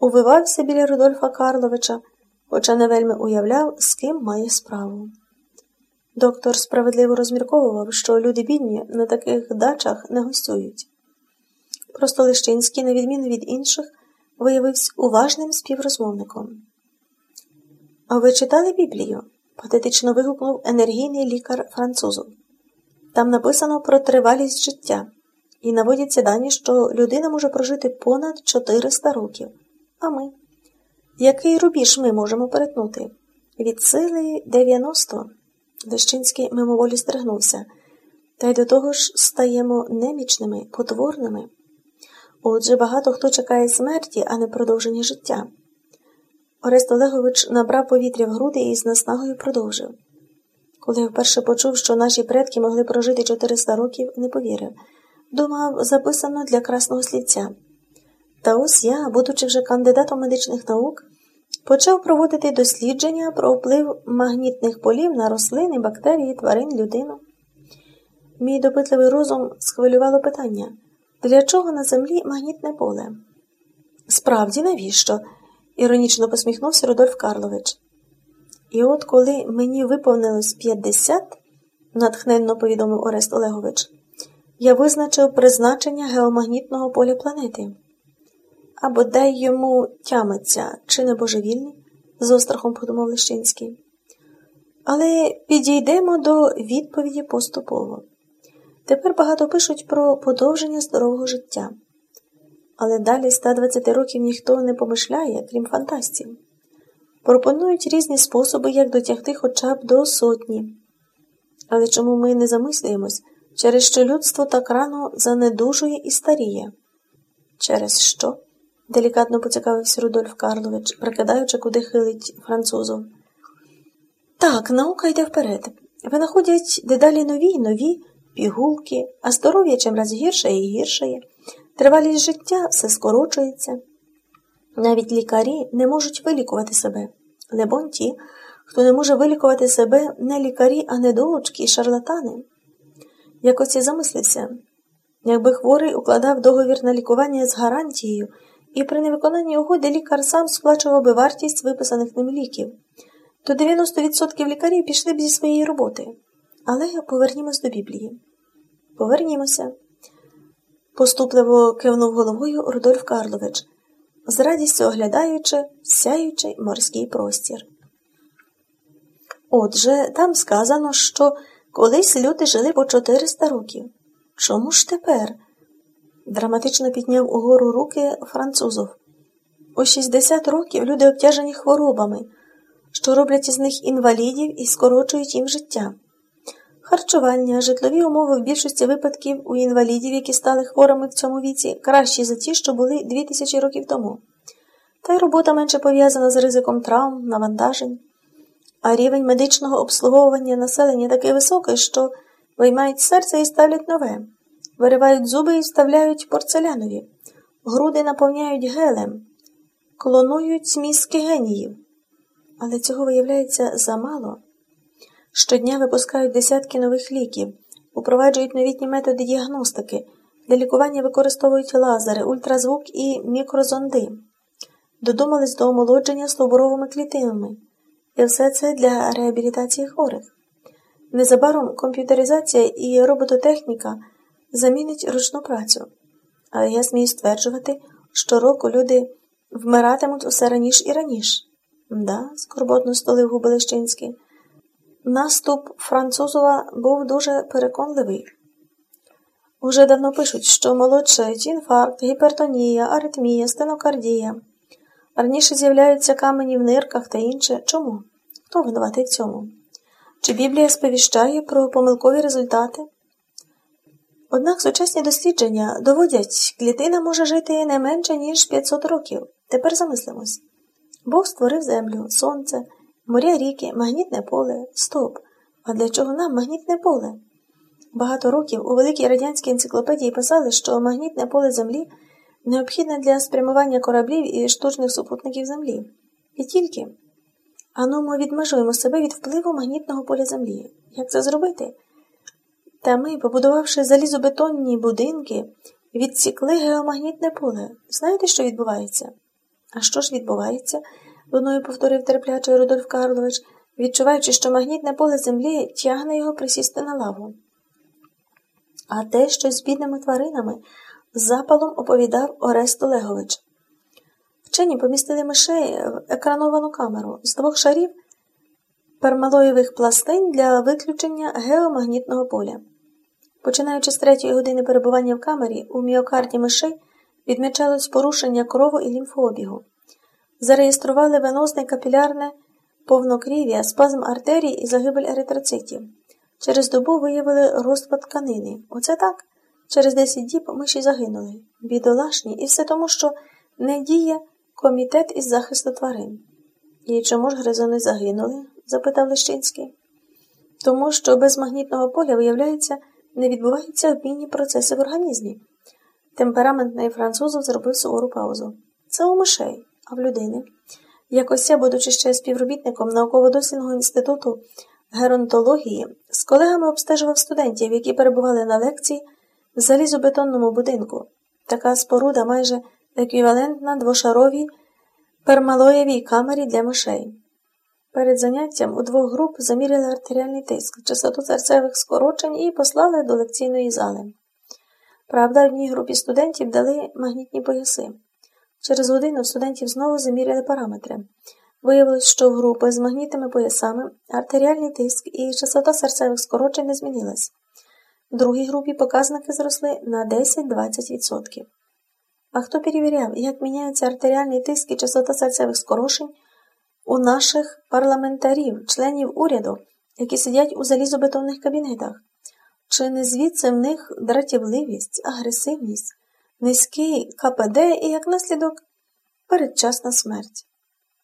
увивався біля Рудольфа Карловича, хоча не вельми уявляв, з ким має справу. Доктор справедливо розмірковував, що люди бідні на таких дачах не гостюють. Просто Лещинський, на відміну від інших, виявився уважним співрозмовником. А ви читали Біблію? патетично вигукнув енергійний лікар французу. Там написано про тривалість життя, і наводяться дані, що людина може прожити понад 400 років. А ми? Який рубіж ми можемо перетнути? Від сили 90. Лещинський мимоволі стригнувся, та й до того ж стаємо немічними, потворними. Отже, багато хто чекає смерті, а не продовження життя. Орест Олегович набрав повітря в груди і з наснагою продовжив. Коли вперше почув, що наші предки могли прожити 400 років, не повірив. Думав, записано для красного слівця. Та ось я, будучи вже кандидатом медичних наук, почав проводити дослідження про вплив магнітних полів на рослини, бактерії, тварин, людину. Мій допитливий розум схвилювало питання для чого на землі магнітне поле? Справді, навіщо? іронічно посміхнувся Рудольф Карлович. І от коли мені виповнилось 50, натхненно повідомив Орест Олегович, я визначив призначення геомагнітного поля планети. Або дай йому тямиться, чи не божевільний, з острахом подумав Лещинський. Але підійдемо до відповіді поступово. Тепер багато пишуть про подовження здорового життя. Але далі 120 років ніхто не помишляє, крім фантастів. Пропонують різні способи, як дотягти хоча б до сотні. Але чому ми не замислюємось, через що людство так рано занедужує і старіє? Через що? Делікатно поцікавився Рудольф Карлович, прикидаючи, куди хилить французов. Так, наука йде вперед. Винаходять дедалі нові й нові пігулки, а здоров'я чимраз гірше і гіршає. Тривалість життя все скорочується. Навіть лікарі не можуть вилікувати себе. Лебон ті, хто не може вилікувати себе, не лікарі, а недолучки і шарлатани. Якось я замислився, якби хворий укладав договір на лікування з гарантією, і при невиконанні угоди лікар сам сплачував би вартість виписаних ним ліків, то 90% лікарів пішли б зі своєї роботи. Але повернімось до Біблії. Повернімося. Поступливо кивнув головою Рудольф Карлович, з радістю оглядаючи сяючий морський простір. Отже, там сказано, що колись люди жили по 400 років. Чому ж тепер? Драматично підняв угору руки французов. У 60 років люди обтяжені хворобами, що роблять із них інвалідів і скорочують їм життя. Харчування, житлові умови в більшості випадків у інвалідів, які стали хворими в цьому віці, кращі за ті, що були 2000 років тому. Та й робота менше пов'язана з ризиком травм, навантажень. А рівень медичного обслуговування населення такий високий, що виймають серце і ставлять нове, виривають зуби і вставляють порцелянові, груди наповняють гелем, клонують мізки геніїв. Але цього виявляється замало. Щодня випускають десятки нових ліків, упроваджують новітні методи діагностики, для лікування використовують лазери, ультразвук і мікрозонди, додумались до омолодження слоборовими клітинами, і все це для реабілітації хворих. Незабаром комп'ютеризація і робототехніка замінить ручну працю. Але я смію стверджувати, що року люди вмиратимуть усе раніше і раніше. Да, скорботно столив Губелищинський. Наступ французова був дуже переконливий. Уже давно пишуть, що молодшають інфаркт, гіпертонія, аритмія, стенокардія. Раніше з'являються камені в нирках та інше. Чому? Хто винуватий в цьому? Чи Біблія сповіщає про помилкові результати? Однак сучасні дослідження доводять, клітина може жити не менше, ніж 500 років. Тепер замислимось. Бог створив землю, сонце. Моря ріки, магнітне поле, стоп. А для чого нам магнітне поле? Багато років у великій радянській енциклопедії писали, що магнітне поле Землі необхідне для спрямування кораблів і штучних супутників Землі. І тільки. Ану, ми відмежуємо себе від впливу магнітного поля Землі. Як це зробити? Та ми, побудувавши залізобетонні будинки, відсікли геомагнітне поле. Знаєте, що відбувається? А що ж відбувається? луною повторив терплячий Рудольф Карлович, відчуваючи, що магнітне поле землі тягне його присісти на лаву. А те, що з бідними тваринами, запалом оповідав Орест Олегович. Вчені помістили мишей в екрановану камеру з двох шарів пермалоєвих пластин для виключення геомагнітного поля. Починаючи з третьої години перебування в камері, у міокарді мишей відмічалось порушення крову і лімфообігу. Зареєстрували венозне капілярне повнокрів'я, спазм артерій і загибель еритроцитів. Через добу виявили розпад тканини. Оце так. Через 10 діб миші загинули. Бідолашні, і все тому, що не діє комітет із захисту тварин. І чому ж гризони загинули? запитав Лещинський. Тому що без магнітного поля, виявляється, не відбуваються обмінні процеси в організмі. Темпераментний французов зробив сувору паузу. Це у мишей, а в людини. Якось я, будучи ще співробітником науково-дослідного інституту геронтології, з колегами обстежував студентів, які перебували на лекції в залізобетонному будинку. Така споруда майже еквівалентна двошаровій пермалоєвій камері для мишей. Перед заняттям у двох груп заміряли артеріальний тиск, частоту серцевих скорочень і послали до лекційної зали. Правда, одній групі студентів дали магнітні пояси. Через годину студентів знову заміряли параметри. Виявилось, що в групи з магнітними поясами артеріальний тиск і частота серцевих скорочень не змінилась. В другій групі показники зросли на 10-20%. А хто перевіряв, як міняється артеріальний тиск і частота серцевих скорочень у наших парламентарів, членів уряду, які сидять у залізобетонних кабінетах? Чи не звідси в них дратівливість, агресивність, низький КПД і, як наслідок, передчасна смерть?